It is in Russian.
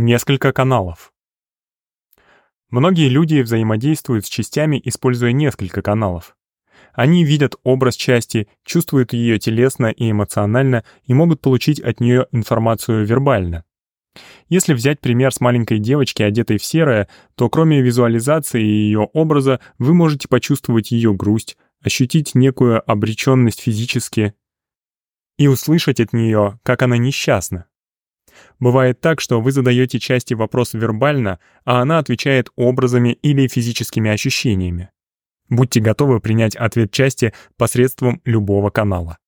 Несколько каналов. Многие люди взаимодействуют с частями, используя несколько каналов. Они видят образ части, чувствуют ее телесно и эмоционально и могут получить от нее информацию вербально. Если взять пример с маленькой девочки, одетой в серое, то кроме визуализации ее образа вы можете почувствовать ее грусть, ощутить некую обреченность физически и услышать от нее, как она несчастна. Бывает так, что вы задаете части вопрос вербально, а она отвечает образами или физическими ощущениями. Будьте готовы принять ответ части посредством любого канала.